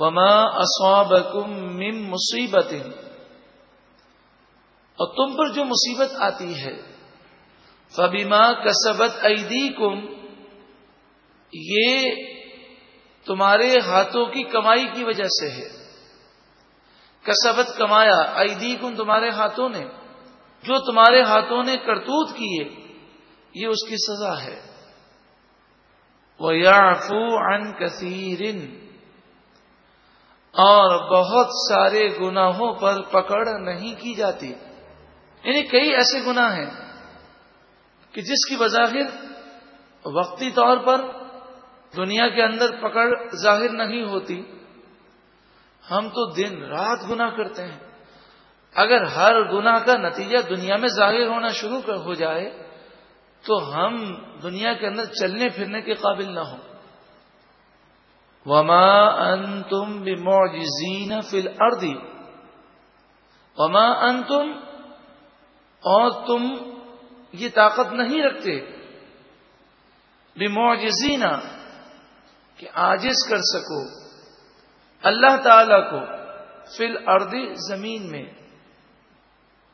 وما اصابکم من مصیبت اور تم پر جو مصیبت آتی ہے فبیما کسبت ایدی کم یہ تمہارے ہاتھوں کی کمائی کی وجہ سے ہے۔ کسبت کمایا ایدی کم تمہارے ہاتھوں نے۔ جو تمہارے ہاتھوں نے کرتوت کیے، یہ اس کی سزا ہے۔ وہ یافو ان کثیر اور بہت سارے گناہوں پر پکڑ نہیں کی جاتی۔ یعنی کئی ایسے گناہ ہیں کہ جس کی بظاہر وقتی طور پر دنیا کے اندر پکڑ ظاہر نہیں ہوتی۔ ہم تو دن رات گنا کرتے ہیں۔ اگر ہر گنا کا نتیجہ دنیا میں ظاہر ہونا شروع ہو جائے تو ہم دنیا کے اندر چلنے پھرنے کے قابل نہ ہوں۔ وما ان تم بموجزین فل اردی وما ان تم اور تم یہ طاقت نہیں رکھتے. بموجزین کہ آجز کر سکو. اللہ تعالی کو فل اردی زمین میں.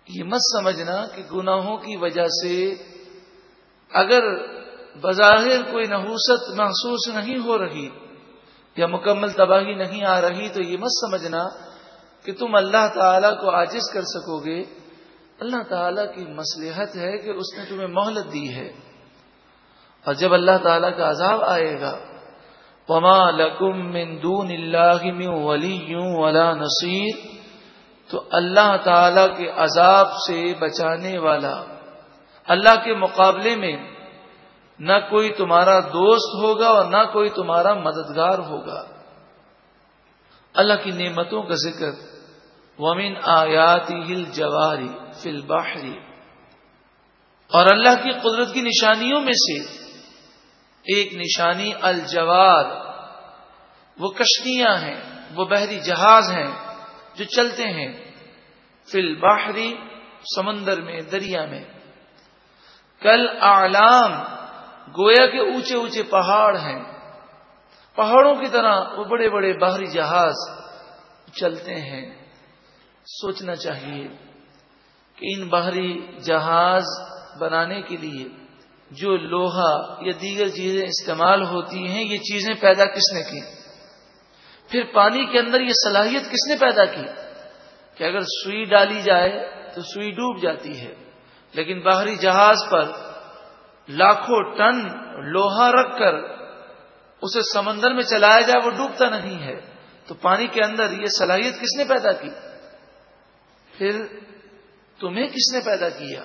یہ مت سمجھنا کہ گناہوں کی وجہ سے اگر بظاہر کوئی نحوست محسوس نہیں ہو رہی یا مکمل تباہی نہیں آ رہی تو یہ مت سمجھنا کہ تم اللہ تعالی کو عاجز کر سکو گے۔ اللہ تعالی کی مصلحت ہے کہ اس نے تمہیں مہلت دی ہے۔ اور جب اللہ تعالی کا عذاب آئے گا پما لکم من دون اللہ ولی ولا نصیر تو اللہ تعالی کے عذاب سے بچانے والا، اللہ کے مقابلے میں نہ کوئی تمہارا دوست ہوگا اور نہ کوئی تمہارا مددگار ہوگا۔ اللہ کی نعمتوں کا ذکر، ومن آیاتی ہل جواری فل باہری اور اللہ کی قدرت کی نشانیوں میں سے ایک نشانی الجوار، وہ کشتیاں ہیں، وہ بحری جہاز ہیں جو چلتے ہیں۔ فل باہری سمندر میں، دریا میں۔ کل آلام گویا کے اونچے اونچے پہاڑ ہیں۔ پہاڑوں کی طرح وہ بڑے بڑے باہری جہاز چلتے ہیں۔ سوچنا چاہیے کہ ان باہری جہاز بنانے کے لیے جو لوہا یا دیگر چیزیں استعمال ہوتی ہیں، یہ چیزیں پیدا کس نے کی؟ پھر پانی کے اندر یہ صلاحیت کس نے پیدا کی؟ کہ اگر سوئی ڈالی جائے تو سوئی ڈوب جاتی ہے۔ لیکن باہری جہاز پر لاکھوں ٹن لوہا رکھ کر اسے سمندر میں چلایا جائے، وہ ڈوبتا نہیں ہے۔ تو پانی کے اندر یہ صلاحیت کس نے پیدا کی؟ پھر تمہیں کس نے پیدا کیا؟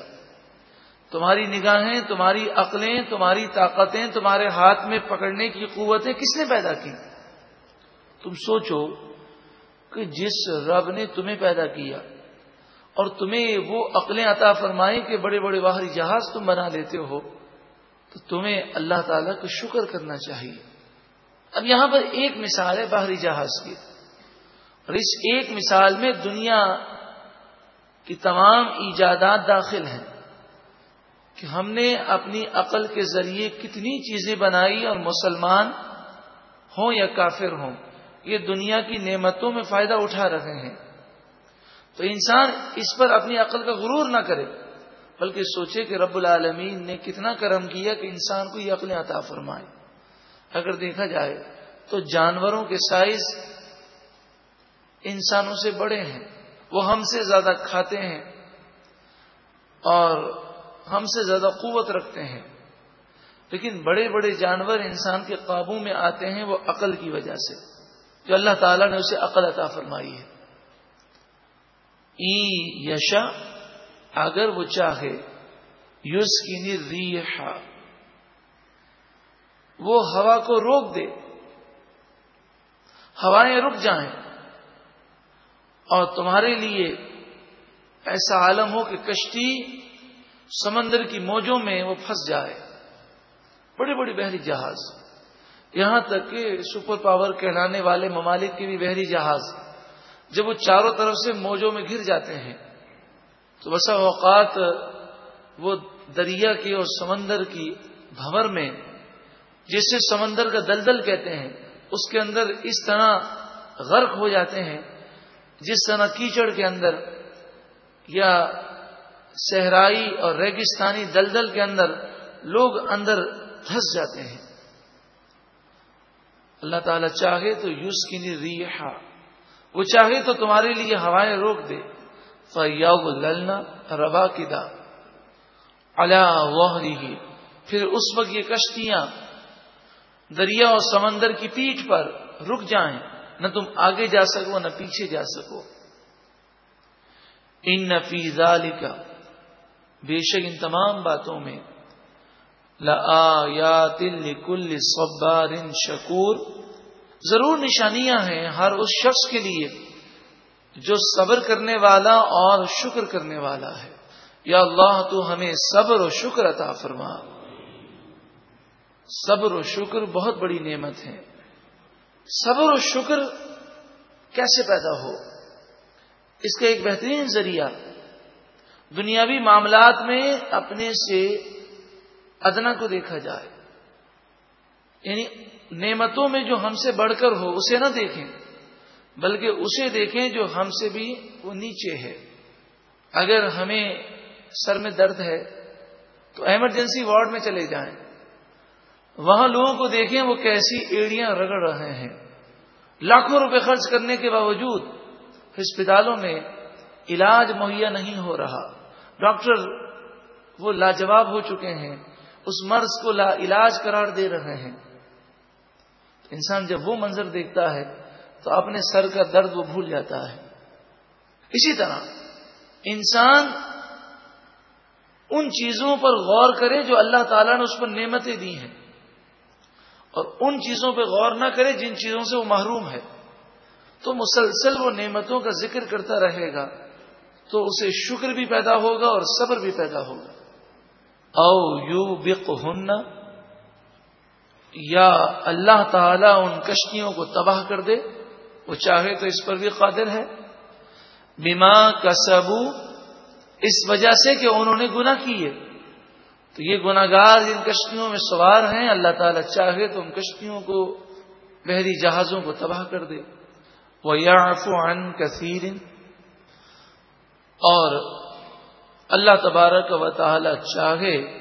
تمہاری نگاہیں، تمہاری عقلیں، تمہاری طاقتیں، تمہارے ہاتھ میں پکڑنے کی قوتیں کس نے پیدا کی؟ تم سوچو کہ جس رب نے تمہیں پیدا کیا اور تمہیں وہ عقلیں عطا فرمائیں کہ بڑے بڑے باہری جہاز تم بنا لیتے ہو۔ تو تمہیں اللہ تعالیٰ کا شکر کرنا چاہیے۔ اب یہاں پر ایک مثال ہے باہری جہاز کی۔ اور اس ایک مثال میں دنیا کی تمام ایجادات داخل ہیں کہ ہم نے اپنی عقل کے ذریعے کتنی چیزیں بنائی اور مسلمان ہوں یا کافر ہوں۔ یہ دنیا کی نعمتوں میں فائدہ اٹھا رہے ہیں۔ تو انسان اس پر اپنی عقل کا غرور نہ کرے۔ بلکہ سوچے کہ رب العالمین نے کتنا کرم کیا کہ انسان کو یہ عقل عطا فرمائے۔ اگر دیکھا جائے تو جانوروں کے سائز انسانوں سے بڑے ہیں، وہ ہم سے زیادہ کھاتے ہیں اور ہم سے زیادہ قوت رکھتے ہیں۔ لیکن بڑے بڑے جانور انسان کے قابو میں آتے ہیں وہ عقل کی وجہ سے، جو اللہ تعالیٰ نے اسے عقل عطا فرمائی ہے۔ ای یشا اگر وہ چاہے یوس کی ریحا وہ ہوا کو روک دے۔ ہوائیں رک جائیں۔ اور تمہارے لیے ایسا عالم ہو کہ کشتی سمندر کی موجوں میں وہ پھنس جائے۔ بڑی بڑی بحری جہاز۔ یہاں تک کہ سپر پاور کہلانے والے ممالک کے بھی بحری جہاز۔ جب وہ چاروں طرف سے موجوں میں گر جاتے ہیں۔ تو بسا اوقات وہ دریا کی اور سمندر کی بھور میں، جسے سمندر کا دلدل کہتے ہیں، اس کے اندر اس طرح غرق ہو جاتے ہیں، جس طرح کیچڑ کے اندر یا صحرائی اور ریگستانی دلدل کے اندر لوگ اندر دھس جاتے ہیں۔ اللہ تعالیٰ چاہے تو یوس کی ریحا، وہ چاہے تو تمہارے لیے ہوائیں روک دے۔ للنا ربا کی دا اللہ پھر اس وقت یہ کشتیاں دریا اور سمندر کی پیٹ پر رک جائیں، نہ تم آگے جا سکو، نہ پیچھے جا سکو۔ ان نفیز کا بے شک ان تمام باتوں میں یا تل کل صبار شکور۔ ضرور نشانیاں ہیں ہر اس شخص کے لیے جو صبر کرنے والا اور شکر کرنے والا ہے۔ یا اللہ، تو ہمیں صبر و شکر عطا فرما۔ صبر و شکر بہت بڑی نعمت ہے۔ صبر و شکر کیسے پیدا ہو؟ اس کا ایک بہترین ذریعہ دنیاوی معاملات میں اپنے سے ادنا کو دیکھا جائے۔ یعنی نعمتوں میں جو ہم سے بڑھ کر ہو، اسے نہ دیکھیں۔ بلکہ اسے دیکھیں جو ہم سے بھی وہ نیچے ہے۔ اگر ہمیں سر میں درد ہے تو ایمرجنسی وارڈ میں چلے جائیں۔ وہاں لوگوں کو دیکھیں وہ کیسی ایڑیاں رگڑ رہے ہیں۔ لاکھوں روپے خرچ کرنے کے باوجود ہسپتالوں میں علاج مہیا نہیں ہو رہا۔ ڈاکٹر وہ لاجواب ہو چکے ہیں، اس مرض کو لا علاج قرار دے رہے ہیں۔ انسان جب وہ منظر دیکھتا ہے تو اپنے سر کا درد وہ بھول جاتا ہے۔ اسی طرح انسان ان چیزوں پر غور کرے جو اللہ تعالیٰ نے اس پر نعمتیں دی ہیں۔ اور ان چیزوں پہ غور نہ کرے جن چیزوں سے وہ محروم ہے۔ تو مسلسل وہ نعمتوں کا ذکر کرتا رہے گا تو اسے شکر بھی پیدا ہوگا اور صبر بھی پیدا ہوگا۔ او یو بک یا اللہ تعالی ان کشتیوں کو تباہ کر دے۔ وہ چاہے تو اس پر بھی قادر ہے۔ بیما کا سبو اس وجہ سے کہ انہوں نے گنا کیے۔ تو یہ گناگار جن کشتیوں میں سوار ہیں، اللہ تعالیٰ چاہے تو ان کشتیوں کو، بحری جہازوں کو تباہ کر دے۔ وہ یا عن کثیر اور اللہ تبارک و تعالی چاہے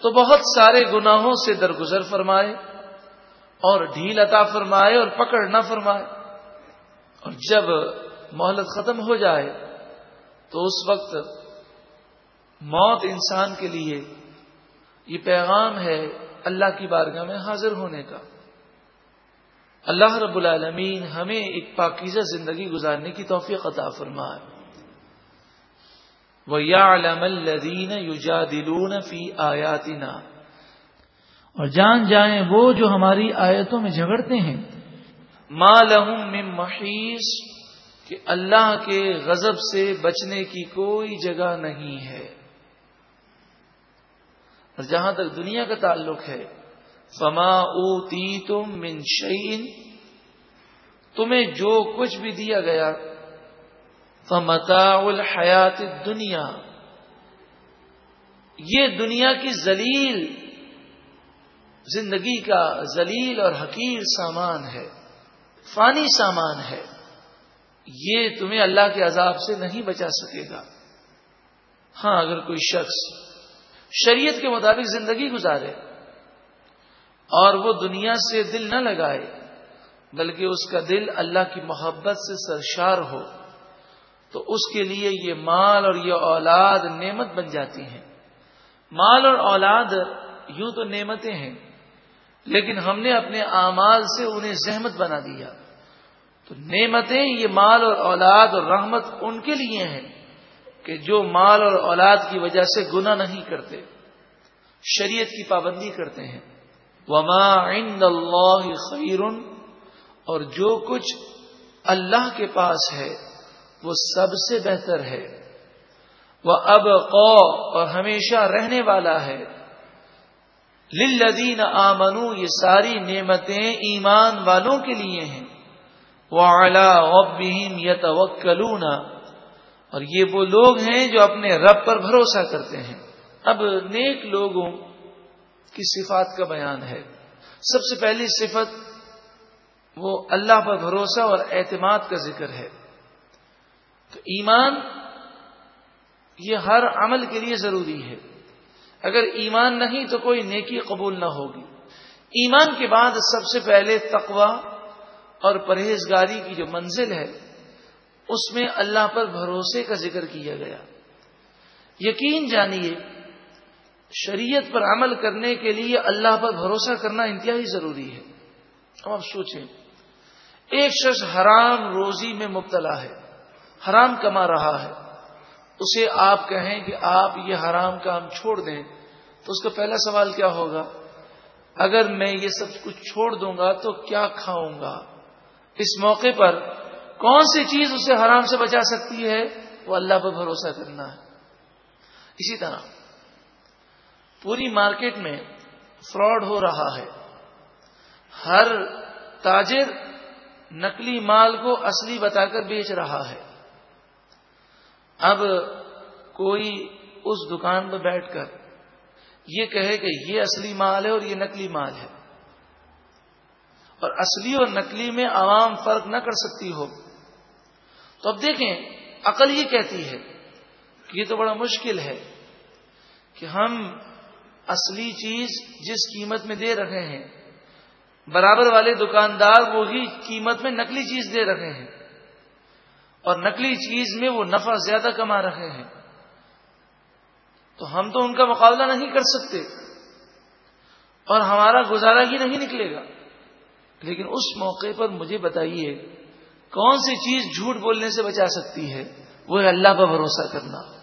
تو بہت سارے گناہوں سے درگزر فرمائے اور ڈھیل عطا فرمائے اور پکڑ نہ فرمائے۔ اور جب مہلت ختم ہو جائے تو اس وقت موت انسان کے لیے یہ پیغام ہے اللہ کی بارگاہ میں حاضر ہونے کا۔ اللہ رب العالمین ہمیں ایک پاکیزہ زندگی گزارنے کی توفیق عطا فرمائے۔ وہ یا علم الدین یوجا اور جان جائیں وہ جو ہماری آیتوں میں جھگڑتے ہیں۔ لہم من محیث کہ اللہ کے غضب سے بچنے کی کوئی جگہ نہیں ہے۔ اور جہاں تک دنیا کا تعلق ہے، فما او تی تم من شعین تمہیں جو کچھ بھی دیا گیا فمتا الحیات دنیا یہ دنیا کی ذلیل، زندگی کا ذلیل اور حقیر سامان ہے۔ فانی سامان ہے، یہ تمہیں اللہ کے عذاب سے نہیں بچا سکے گا۔ ہاں اگر کوئی شخص شریعت کے مطابق زندگی گزارے اور وہ دنیا سے دل نہ لگائے، بلکہ اس کا دل اللہ کی محبت سے سرشار ہو، تو اس کے لیے یہ مال اور یہ اولاد نعمت بن جاتی ہیں۔ مال اور اولاد یوں تو نعمتیں ہیں لیکن ہم نے اپنے اعمال سے انہیں زحمت بنا دیا۔ تو نعمتیں یہ مال اور اولاد اور رحمت ان کے لیے ہیں کہ جو مال اور اولاد کی وجہ سے گنا نہیں کرتے، شریعت کی پابندی کرتے ہیں۔ وما عند اللہ خیر اور جو کچھ اللہ کے پاس ہے، وہ سب سے بہتر ہے۔ وہ اب قو اور ہمیشہ رہنے والا ہے۔ للذین آمنو، یہ ساری نعمتیں ایمان والوں کے لیے ہیں۔ وہ اعلی غبیم یتوکلون۔ اور یہ وہ لوگ ہیں جو اپنے رب پر بھروسہ کرتے ہیں۔ اب نیک لوگوں کی صفات کا بیان ہے۔ سب سے پہلی صفت وہ اللہ پر بھروسہ اور اعتماد کا ذکر ہے۔ تو ایمان یہ ہر عمل کے لیے ضروری ہے۔ اگر ایمان نہیں تو کوئی نیکی قبول نہ ہوگی۔ ایمان کے بعد سب سے پہلے تقوا اور پرہیزگاری کی جو منزل ہے، اس میں اللہ پر بھروسے کا ذکر کیا گیا۔ یقین جانیے، شریعت پر عمل کرنے کے لیے اللہ پر بھروسہ کرنا انتہائی ضروری ہے۔ اب آپ سوچیں، ایک شخص حرام روزی میں مبتلا ہے، حرام کما رہا ہے۔ اسے آپ کہیں کہ آپ یہ حرام کام چھوڑ دیں، تو اس کا پہلا سوال کیا ہوگا؟ اگر میں یہ سب کچھ چھوڑ دوں گا تو کیا کھاؤں گا؟ اس موقع پر کون سی چیز اسے حرام سے بچا سکتی ہے؟ وہ اللہ پر بھروسہ کرنا ہے۔ اسی طرح پوری مارکیٹ میں فراڈ ہو رہا ہے۔ ہر تاجر نقلی مال کو اصلی بتا کر بیچ رہا ہے۔ اب کوئی اس دکان پر بیٹھ کر یہ کہے کہ یہ اصلی مال ہے اور یہ نقلی مال ہے اور اصلی اور نقلی میں عوام فرق نہ کر سکتی ہو، تو اب دیکھیں، عقل یہ کہتی ہے کہ یہ تو بڑا مشکل ہے کہ ہم اصلی چیز جس قیمت میں دے رہے ہیں، برابر والے دکاندار وہی قیمت میں نقلی چیز دے رہے ہیں۔ اور نقلی چیز میں وہ نفع زیادہ کما رہے ہیں۔ تو ہم تو ان کا مقابلہ نہیں کر سکتے۔ اور ہمارا گزارا ہی نہیں نکلے گا۔ لیکن اس موقع پر مجھے بتائیے، کون سی چیز جھوٹ بولنے سے بچا سکتی ہے؟ وہ ہے اللہ پر بھروسہ کرنا۔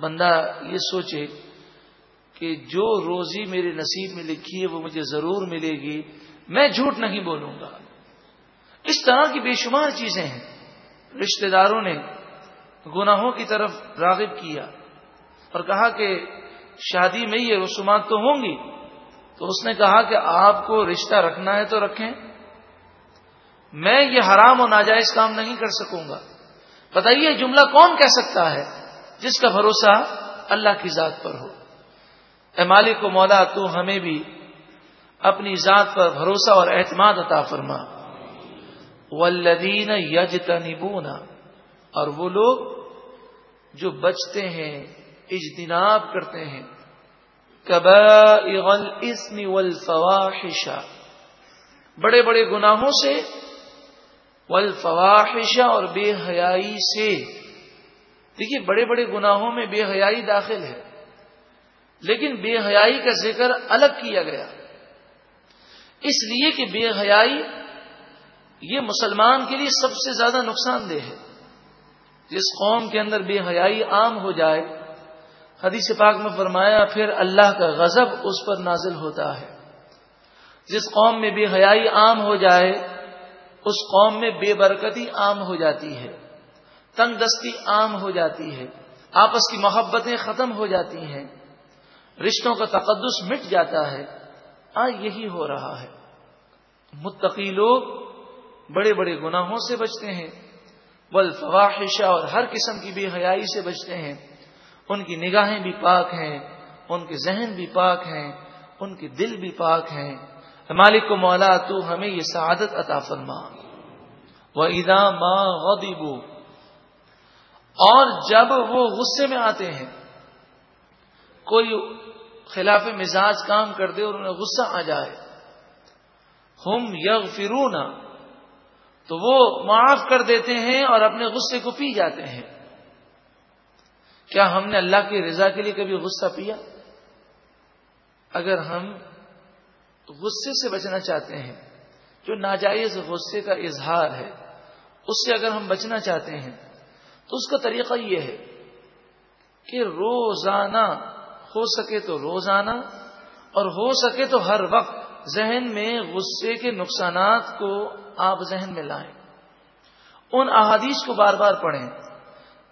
بندہ یہ سوچے کہ جو روزی میرے نصیب میں لکھی ہے، وہ مجھے ضرور ملے گی۔ میں جھوٹ نہیں بولوں گا۔ اس طرح کی بے شمار چیزیں ہیں۔ رشتہ داروں نے گناہوں کی طرف راغب کیا اور کہا کہ شادی میں یہ رسومات تو ہوں گی، تو اس نے کہا کہ آپ کو رشتہ رکھنا ہے تو رکھیں۔ میں یہ حرام و ناجائز کام نہیں کر سکوں گا۔ بتائیے جملہ کون کہہ سکتا ہے جس کا بھروسہ اللہ کی ذات پر ہو؟ اے مالک و مولا، تو ہمیں بھی اپنی ذات پر بھروسہ اور اعتماد عطا فرما۔ والذین یجتنبون، اور وہ لوگ جو بچتے ہیں، اجتناب کرتے ہیں والفواحش، بڑے بڑے گناہوں سے، والفواحش اور بے حیائی سے۔ دیکھیے، بڑے بڑے گناہوں میں بے حیائی داخل ہے، لیکن بے حیائی کا ذکر الگ کیا گیا۔ اس لیے کہ بے حیائی یہ مسلمان کے لیے سب سے زیادہ نقصان دہ ہے۔ جس قوم کے اندر بے حیائی عام ہو جائے، حدیث پاک میں فرمایا، پھر اللہ کا غضب اس پر نازل ہوتا ہے۔ جس قوم میں بے حیائی عام ہو جائے، اس قوم میں بے برکتی عام ہو جاتی ہے، تنگ دستی عام ہو جاتی ہے، آپس کی محبتیں ختم ہو جاتی ہیں، رشتوں کا تقدس مٹ جاتا ہے۔ آج یہی ہو رہا ہے۔ متقی لوگ بڑے بڑے گناہوں سے بچتے ہیں۔ بل فواہشہ اور ہر قسم کی بے حیائی سے بچتے ہیں۔ ان کی نگاہیں بھی پاک ہیں، ان کے ذہن بھی پاک ہیں، ان کے دل بھی پاک ہیں۔ مالک کو مولا، تو ہمیں یہ سعادت عطا فرما۔ وہ ادا ماں غدیبو اور جب وہ غصے میں آتے ہیں، کوئی خلاف مزاج کام کر دے اور انہیں غصہ آ جائے۔ ہم یغ تو وہ معاف کر دیتے ہیں اور اپنے غصے کو پی جاتے ہیں۔ کیا ہم نے اللہ کی رضا کے لیے کبھی غصہ پیا؟ اگر ہم غصے سے بچنا چاہتے ہیں، جو ناجائز غصے کا اظہار ہے، اس سے اگر ہم بچنا چاہتے ہیں، تو اس کا طریقہ یہ ہے کہ روزانہ، ہو سکے تو روزانہ اور ہو سکے تو ہر وقت ذہن میں غصے کے نقصانات کو آپ ذہن میں لائیں۔ ان احادیث کو بار بار پڑھیں،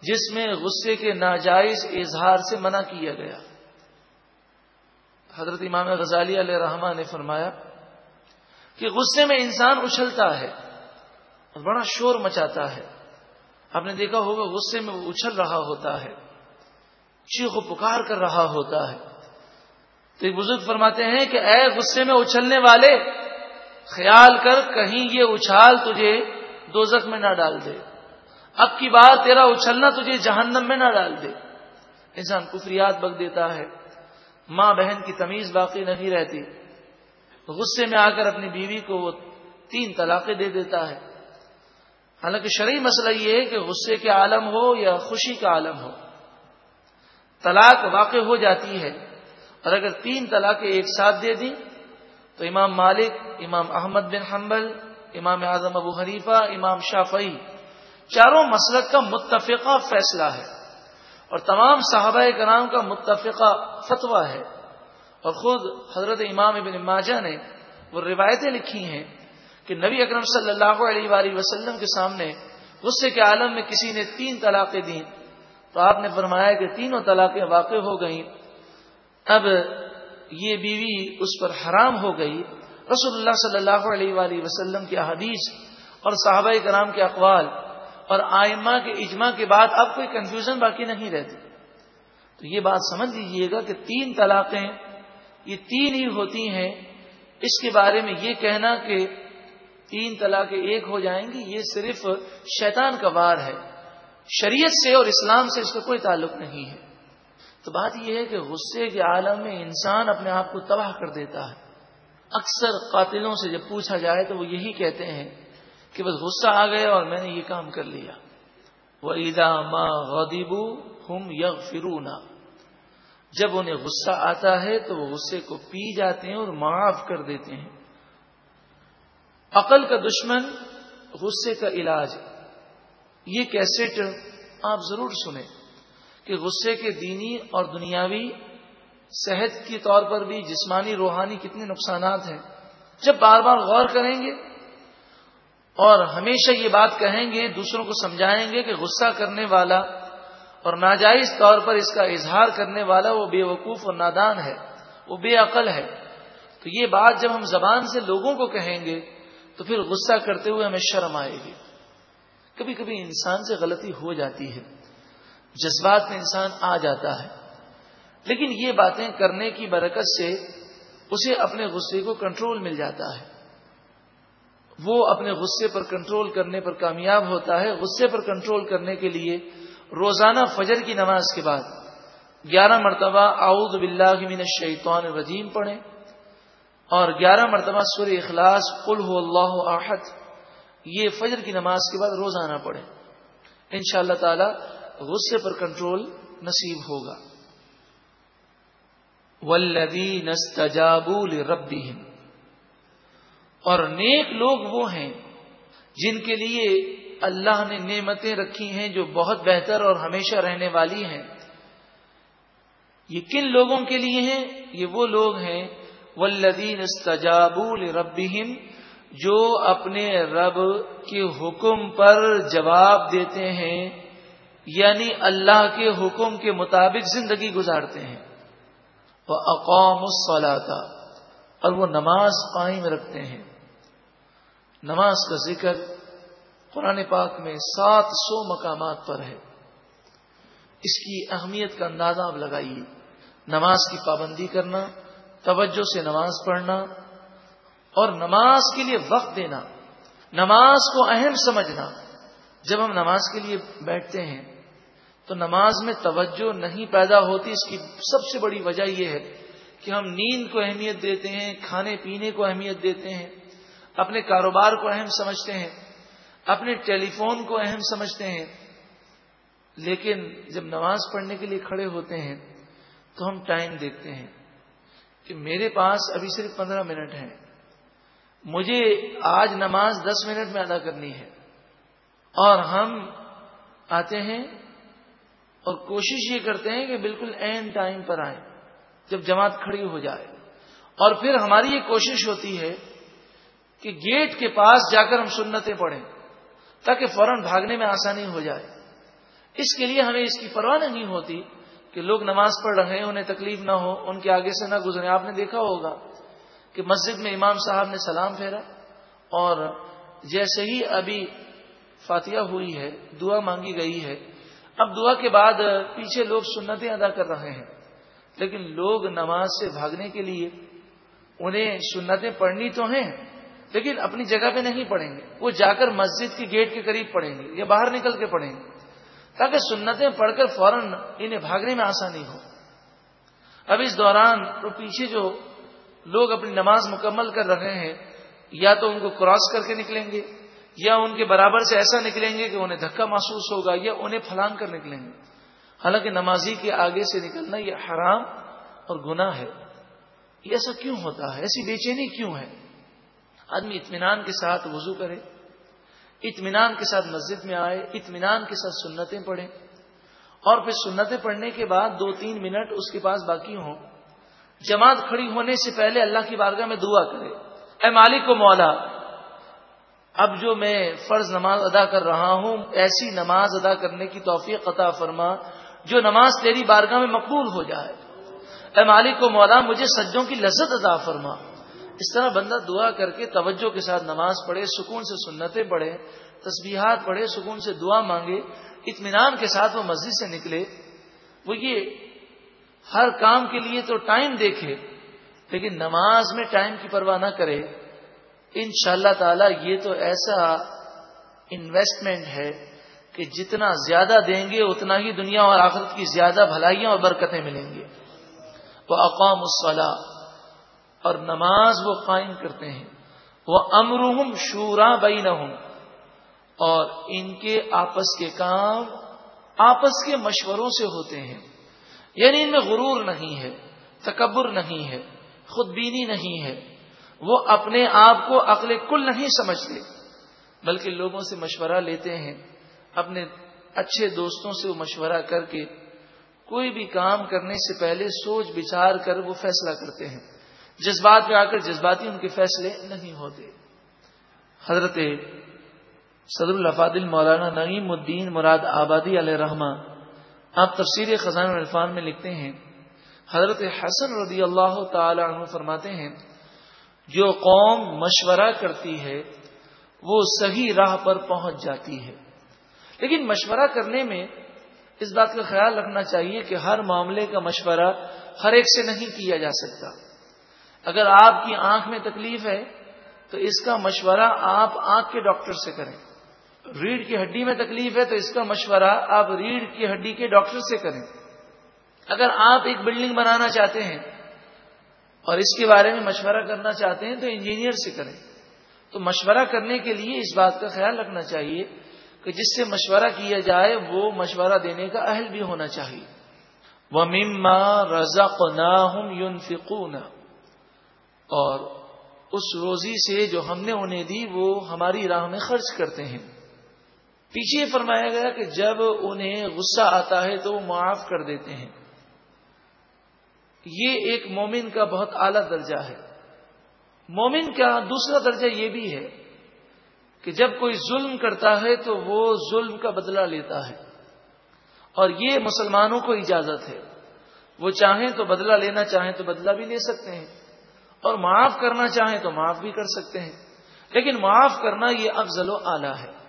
جس میں غصے کے ناجائز اظہار سے منع کیا گیا۔ حضرت امام غزالی علیہ رحمٰ نے فرمایا کہ غصے میں انسان اچھلتا ہے اور بڑا شور مچاتا ہے۔ آپ نے دیکھا ہوگا غصے میں وہ اچھل رہا ہوتا ہے، چیخ و پکار کر رہا ہوتا ہے۔ تو ایک بزرگ فرماتے ہیں کہ اے غصے میں اچھلنے والے خیال کر کہیں یہ اچھال تجھے دوزخ میں نہ ڈال دے۔ اب کی بار تیرا اچھلنا تجھے جہنم میں نہ ڈال دے۔ انسان کفریات بک دیتا ہے۔ ماں بہن کی تمیز باقی نہیں رہتی۔ غصے میں آ کر اپنی بیوی کو وہ تین طلاقیں دے دیتا ہے۔ حالانکہ شرعی مسئلہ یہ ہے کہ غصے کے عالم ہو یا خوشی کا عالم ہو۔ طلاق واقع ہو جاتی ہے اور اگر تین طلاقیں ایک ساتھ دے دیں تو امام مالک، امام احمد بن حنبل، امام اعظم ابو حریفہ امام شافعی، چاروں مسلک کا متفقہ فیصلہ ہے اور تمام صحابہ کرام کا متفقہ فتویٰ ہے اور خود حضرت امام ابن ماجہ نے وہ روایتیں لکھی ہیں کہ نبی اکرم صلی اللہ علیہ وآلہ وسلم کے سامنے غصے کے عالم میں کسی نے تین طلاقیں دیں تو آپ نے فرمایا کہ تینوں طلاقیں واقع ہو گئیں۔ اب یہ بیوی اس پر حرام ہو گئی۔ رسول اللہ صلی اللہ علیہ وآلہ وسلم کی حدیث اور صحابہ کرام کے اقوال اور آئمہ کے اجماع کے بعد اب کوئی کنفیوژن باقی نہیں رہتی۔ تو یہ بات سمجھ لیجیے گا کہ تین طلاقیں یہ تین ہی ہوتی ہیں۔ اس کے بارے میں یہ کہنا کہ تین طلاقیں ایک ہو جائیں گی، یہ صرف شیطان کا وار ہے۔ شریعت سے اور اسلام سے اس کا کوئی تعلق نہیں ہے۔ تو بات یہ ہے کہ غصے کے عالم میں انسان اپنے آپ کو تباہ کر دیتا ہے۔ اکثر قاتلوں سے جب پوچھا جائے تو وہ یہی کہتے ہیں کہ بس غصہ آ گیا اور میں نے یہ کام کر لیا۔ وہ عیدا ماں غدیبو ہم یغ فرونا جب انہیں غصہ آتا ہے تو وہ غصے کو پی جاتے ہیں اور معاف کر دیتے ہیں۔ عقل کا دشمن غصے کا علاج۔ یہ کیسٹ آپ ضرور سنیں۔ کہ غصے کے دینی اور دنیاوی صحت کے طور پر بھی جسمانی روحانی کتنے نقصانات ہیں۔ جب بار بار غور کریں گے اور ہمیشہ یہ بات کہیں گے، دوسروں کو سمجھائیں گے کہ غصہ کرنے والا اور ناجائز طور پر اس کا اظہار کرنے والا وہ بے وقوف اور نادان ہے، وہ بے عقل ہے۔ تو یہ بات جب ہم زبان سے لوگوں کو کہیں گے، تو پھر غصہ کرتے ہوئے ہمیں شرم آئے گی۔ کبھی کبھی انسان سے غلطی ہو جاتی ہے۔ جذبات میں انسان آ جاتا ہے۔ لیکن یہ باتیں کرنے کی برکت سے اسے اپنے غصے کو کنٹرول مل جاتا ہے۔ وہ اپنے غصے پر کنٹرول کرنے پر کامیاب ہوتا ہے۔ غصے پر کنٹرول کرنے کے لیے روزانہ فجر کی نماز کے بعد گیارہ مرتبہ اعوذ باللہ من الشیطان الرجیم پڑھیں اور گیارہ مرتبہ سور اخلاص قل ہو اللہ آحت یہ فجر کی نماز کے بعد روزانہ پڑھیں۔ ان شاء اللہ تعالی غصے پر کنٹرول نصیب ہوگا۔ ولدی نستجابول ربی اور نیک لوگ وہ ہیں جن کے لیے اللہ نے نعمتیں رکھی ہیں جو بہت بہتر اور ہمیشہ رہنے والی ہیں۔ یہ کن لوگوں کے لیے ہیں؟ یہ وہ لوگ ہیں۔ ولدین استجابول ربیم جو اپنے رب کے حکم پر جواب دیتے ہیں۔ یعنی اللہ کے حکم کے مطابق زندگی گزارتے ہیں۔ وہ اقوام الصلاطہ اور وہ نماز قائم رکھتے ہیں۔ نماز کا ذکر قرآن پاک میں سات سو مقامات پر ہے۔ اس کی اہمیت کا اندازہ اب لگائیے۔ نماز کی پابندی کرنا، توجہ سے نماز پڑھنا، اور نماز کے لیے وقت دینا۔ نماز کو اہم سمجھنا۔ جب ہم نماز کے لیے بیٹھتے ہیں تو نماز میں توجہ نہیں پیدا ہوتی، اس کی سب سے بڑی وجہ یہ ہے کہ ہم نیند کو اہمیت دیتے ہیں، کھانے پینے کو اہمیت دیتے ہیں، اپنے کاروبار کو اہم سمجھتے ہیں، اپنے ٹیلی فون کو اہم سمجھتے ہیں۔ لیکن جب نماز پڑھنے کے لیے کھڑے ہوتے ہیں تو ہم ٹائم دیکھتے ہیں کہ میرے پاس ابھی صرف پندرہ منٹ ہیں۔ مجھے آج نماز دس منٹ میں ادا کرنی ہے۔ اور ہم آتے ہیں اور کوشش یہ کرتے ہیں کہ بالکل این ٹائم پر آئیں، جب جماعت کھڑی ہو جائے۔ اور پھر ہماری یہ کوشش ہوتی ہے کہ گیٹ کے پاس جا کر ہم سنتیں پڑھیں، تاکہ فوراً بھاگنے میں آسانی ہو جائے۔ اس کے لیے ہمیں اس کی پرواہ نہیں ہوتی کہ لوگ نماز پڑھ رہے ہیں، انہیں تکلیف نہ ہو، ان کے آگے سے نہ گزرے۔ آپ نے دیکھا ہوگا کہ مسجد میں امام صاحب نے سلام پھیرا اور جیسے ہی ابھی فاتحہ ہوئی ہے، دعا مانگی گئی ہے اب دعا کے بعد پیچھے لوگ سنتیں ادا کر رہے ہیں۔ لیکن لوگ نماز سے بھاگنے کے لیے انہیں سنتیں پڑھنی تو ہیں، لیکن اپنی جگہ پہ نہیں پڑھیں گے۔ وہ جا کر مسجد کے گیٹ کے قریب پڑھیں گے یا باہر نکل کے پڑھیں گے۔ تاکہ سنتیں پڑھ کر فوراً انہیں بھاگنے میں آسانی ہو۔ اب اس دوران تو پیچھے جو لوگ اپنی نماز مکمل کر رہے ہیں، یا تو ان کو کراس کر کے نکلیں گے یا ان کے برابر سے ایسا نکلیں گے کہ انہیں دھکا محسوس ہوگا یا انہیں پھلان کر نکلیں گے۔ حالانکہ نمازی کے آگے سے نکلنا یہ حرام اور گناہ ہے۔ یہ ایسا کیوں ہوتا ہے؟ ایسی بے چینی کیوں ہے؟ آدمی اطمینان کے ساتھ وضو کرے، اطمینان کے ساتھ مسجد میں آئے، اطمینان کے ساتھ سنتیں پڑھیں۔ اور پھر سنتیں پڑھنے کے بعد دو تین منٹ اس کے پاس باقی ہوں۔ جماعت کھڑی ہونے سے پہلے اللہ کی بارگاہ میں دعا کرے۔ اے مالک کو مولا اب جو میں فرض نماز ادا کر رہا ہوں، ایسی نماز ادا کرنے کی توفیق عطا فرما، جو نماز تیری بارگاہ میں مقبول ہو جائے۔ اے مالک کو مولا، مجھے سجوں کی لذت عطا فرما۔ اس طرح بندہ دعا کر کے توجہ کے ساتھ نماز پڑھے، سکون سے سنتیں پڑھے، تسبیحات پڑھے، سکون سے دعا مانگے، اطمینان کے ساتھ وہ مسجد سے نکلے۔ وہ یہ ہر کام کے لیے تو ٹائم دیکھے، لیکن نماز میں ٹائم کی پرواہ نہ کرے۔ ان شاء اللہ تعالی یہ تو ایسا انویسٹمنٹ ہے کہ جتنا زیادہ دیں گے اتنا ہی دنیا اور آخرت کی زیادہ بھلائیاں اور برکتیں ملیں گے وہ اقوام الصلاح اور نماز وہ قائم کرتے ہیں۔ وہ امرحم شورا بئی اور ان کے آپس کے کام آپس کے مشوروں سے ہوتے ہیں۔ یعنی ان میں غرور نہیں ہے، تکبر نہیں ہے، خود بینی نہیں ہے۔ وہ اپنے آپ کو عقل کل نہیں سمجھتے، بلکہ لوگوں سے مشورہ لیتے ہیں، اپنے اچھے دوستوں سے وہ مشورہ کر کے کوئی بھی کام کرنے سے پہلے سوچ بچار کر وہ فیصلہ کرتے ہیں۔ جذبات پہ آ کر جذباتی ان کے فیصلے نہیں ہوتے۔ حضرت صدر الفاد مولانا نعیم الدین مراد آبادی علیہ رحمٰ آپ تفسیر خزان الرفان میں لکھتے ہیں، حضرت حسن رضی اللہ تعالی عنہ فرماتے ہیں جو قوم مشورہ کرتی ہے، وہ صحیح راہ پر پہنچ جاتی ہے۔ لیکن مشورہ کرنے میں اس بات کا خیال رکھنا چاہیے کہ ہر معاملے کا مشورہ ہر ایک سے نہیں کیا جا سکتا۔ اگر آپ کی آنکھ میں تکلیف ہے، تو اس کا مشورہ آپ آنکھ کے ڈاکٹر سے کریں۔ ریڑھ کی ہڈی میں تکلیف ہے، تو اس کا مشورہ آپ ریڑھ کی ہڈی کے ڈاکٹر سے کریں۔ اگر آپ ایک بلڈنگ بنانا چاہتے ہیں اور اس کے بارے میں مشورہ کرنا چاہتے ہیں تو انجینئر سے کریں۔ تو مشورہ کرنے کے لیے اس بات کا خیال رکھنا چاہیے کہ جس سے مشورہ کیا جائے وہ مشورہ دینے کا اہل بھی ہونا چاہیے۔ وہ مما رضا اور اس روزی سے جو ہم نے انہیں دی وہ ہماری راہ میں خرچ کرتے ہیں۔ پیچھے فرمایا گیا کہ جب انہیں غصہ آتا ہے تو وہ معاف کر دیتے ہیں۔ یہ ایک مومن کا بہت اعلی درجہ ہے۔ مومن کا دوسرا درجہ یہ بھی ہے کہ جب کوئی ظلم کرتا ہے تو وہ ظلم کا بدلہ لیتا ہے۔ اور یہ مسلمانوں کو اجازت ہے۔ وہ چاہیں تو بدلہ لینا، چاہیں تو بدلہ بھی لے سکتے ہیں۔ اور معاف کرنا چاہیں تو معاف بھی کر سکتے ہیں۔ لیکن معاف کرنا یہ افضل و اعلی ہے۔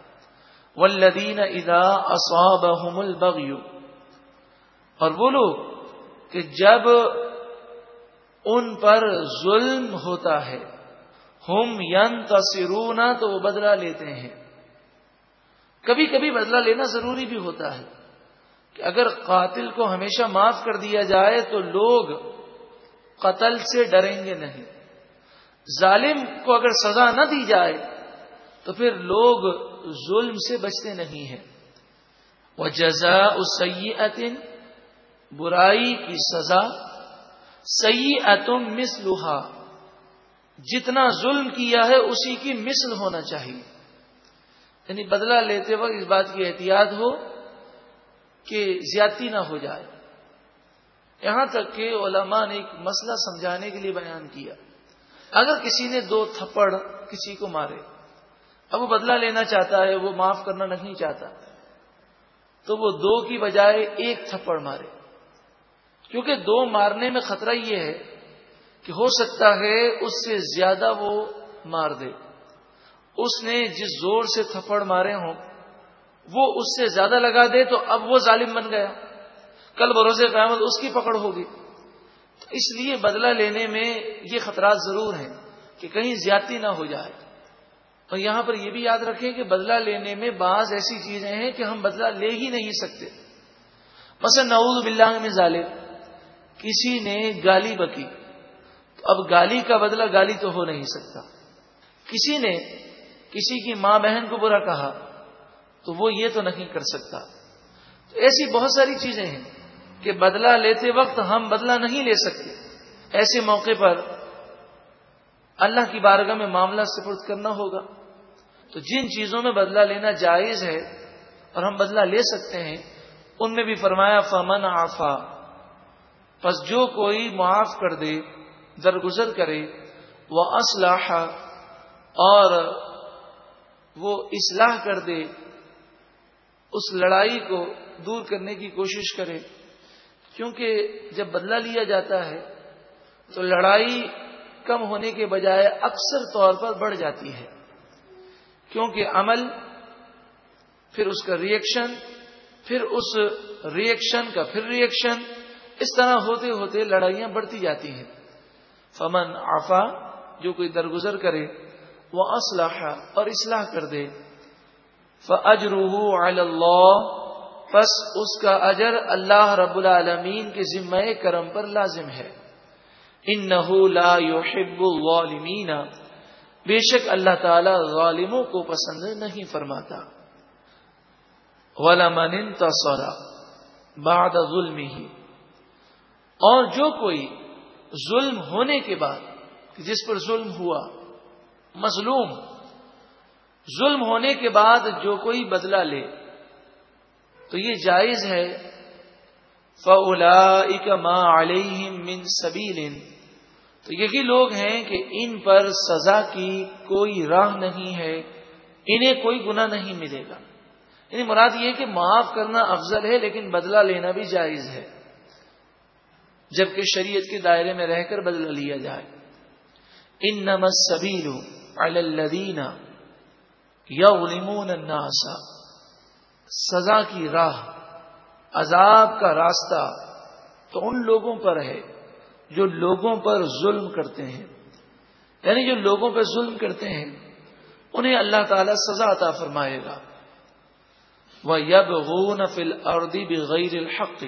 ولدین ادا اصاب البغیو اور وہ لوگ کہ جب ان پر ظلم ہوتا ہے، ہم ین تصرونا تو وہ بدلہ لیتے ہیں۔ کبھی کبھی بدلہ لینا ضروری بھی ہوتا ہے کہ اگر قاتل کو ہمیشہ معاف کر دیا جائے، تو لوگ قتل سے ڈریں گے نہیں۔ ظالم کو اگر سزا نہ دی جائے، تو پھر لوگ ظلم سے بچتے نہیں ہیں۔ وہ جزا سی برائی کی سزا سی اتم مس جتنا ظلم کیا ہے اسی کی مثل ہونا چاہیے۔ یعنی بدلہ لیتے وقت اس بات کی احتیاط ہو کہ زیادتی نہ ہو جائے۔ یہاں تک کہ علماء نے ایک مسئلہ سمجھانے کے لیے بیان کیا۔ اگر کسی نے دو تھپڑ کسی کو مارے، اب وہ بدلہ لینا چاہتا ہے، وہ معاف کرنا نہیں چاہتا، تو وہ دو کی بجائے ایک تھپڑ مارے۔ کیونکہ دو مارنے میں خطرہ یہ ہے کہ ہو سکتا ہے اس سے زیادہ وہ مار دے۔ اس نے جس زور سے تھپڑ مارے ہوں، وہ اس سے زیادہ لگا دے تو اب وہ ظالم بن گیا۔ کل بروسے قیامت اس کی پکڑ ہوگی۔ تو اس لیے بدلہ لینے میں یہ خطرات ضرور ہیں کہ کہیں زیادتی نہ ہو جائے۔ اور یہاں پر یہ بھی یاد رکھیں کہ بدلہ لینے میں بعض ایسی چیزیں ہیں کہ ہم بدلہ لے ہی نہیں سکتے۔ مثلا نعوذ باللہ میں ظالم کسی نے گالی بکی تو اب گالی کا بدلہ گالی تو ہو نہیں سکتا۔ کسی نے کسی کی ماں بہن کو برا کہا تو وہ یہ تو نہیں کر سکتا۔ تو ایسی بہت ساری چیزیں ہیں کہ بدلہ لیتے وقت ہم بدلہ نہیں لے سکتے۔ ایسے موقع پر اللہ کی بارگاہ میں معاملہ سپرد کرنا ہوگا۔ تو جن چیزوں میں بدلہ لینا جائز ہے اور ہم بدلہ لے سکتے ہیں، ان میں بھی فرمایا، فمن آفا پس جو کوئی معاف کر دے، درگزر کرے، وہ اسلحہ اور وہ اصلاح کر دے، اس لڑائی کو دور کرنے کی کوشش کرے۔ کیونکہ جب بدلہ لیا جاتا ہے، تو لڑائی کم ہونے کے بجائے اکثر طور پر بڑھ جاتی ہے۔ کیونکہ عمل، پھر اس کا ریئیکشن پھر اس ریئیکشن کا پھر ریئیکشن اس طرح ہوتے ہوتے لڑائیاں بڑھتی جاتی ہیں۔ فمن آفا جو کوئی درگزر کرے وہ اسلحہ اور اصلاح کر دے۔ فجروح اللہ بس اس کا اجر اللہ رب العالمین کے ذمہ کرم پر لازم ہے۔ ان لا يحب الظالمین بے شک اللہ تعالی ظالموں کو پسند نہیں فرماتا۔ ولا من تصورا بعد ظلم ہی اور جو کوئی ظلم ہونے کے بعد جس پر ظلم ہوا، مظلوم، ظلم ہونے کے بعد جو کوئی بدلہ لے، تو یہ جائز ہے۔ فلا ماں علیہ من سبیل تو یہی لوگ ہیں کہ ان پر سزا کی کوئی راہ نہیں ہے، انہیں کوئی گنا نہیں ملے گا۔ یعنی مراد یہ کہ معاف کرنا افضل ہے، لیکن بدلہ لینا بھی جائز ہے۔ جبکہ شریعت کے دائرے میں رہ کر بدلہ لیا جائے۔ ان نمس سبیر الدین یا الناس۔ سزا کی راہ، عذاب کا راستہ تو ان لوگوں پر ہے جو لوگوں پر ظلم کرتے ہیں۔ یعنی جو لوگوں پر ظلم کرتے ہیں، انہیں اللہ تعالی سزا عطا فرمائے گا۔ وہ یب غون فل اردی بغیر الحق۔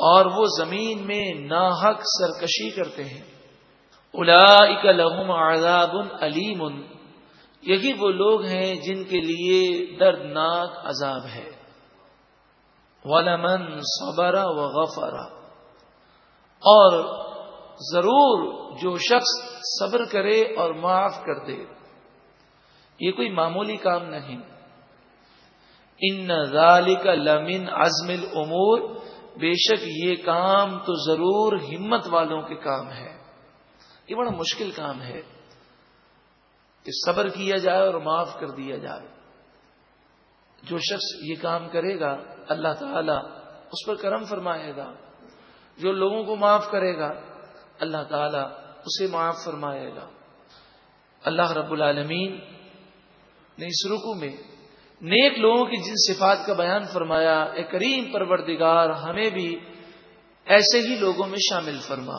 اور وہ زمین میں ناحق سرکشی کرتے ہیں۔ الا لہم عذاب علیم۔ یہی وہ لوگ ہیں جن کے لیے دردناک عذاب ہے۔ ولمن صبر و اور ضرور جو شخص صبر کرے اور معاف کر دے۔ یہ کوئی معمولی کام نہیں۔ ان کا لمن ازم العمور بے شک یہ کام تو ضرور ہمت والوں کے کام ہے۔ یہ بڑا مشکل کام ہے کہ صبر کیا جائے اور معاف کر دیا جائے۔ جو شخص یہ کام کرے گا، اللہ تعالی اس پر کرم فرمائے گا۔ جو لوگوں کو معاف کرے گا، اللہ تعالی اسے معاف فرمائے گا۔ اللہ رب العالمین نے اس رکو میں نیک لوگوں کی جن صفات کا بیان فرمایا ایک کریم پروردگار، ہمیں بھی ایسے ہی لوگوں میں شامل فرما۔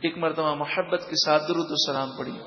ایک مرتبہ محبت کے ساتھ درود و سلام پڑی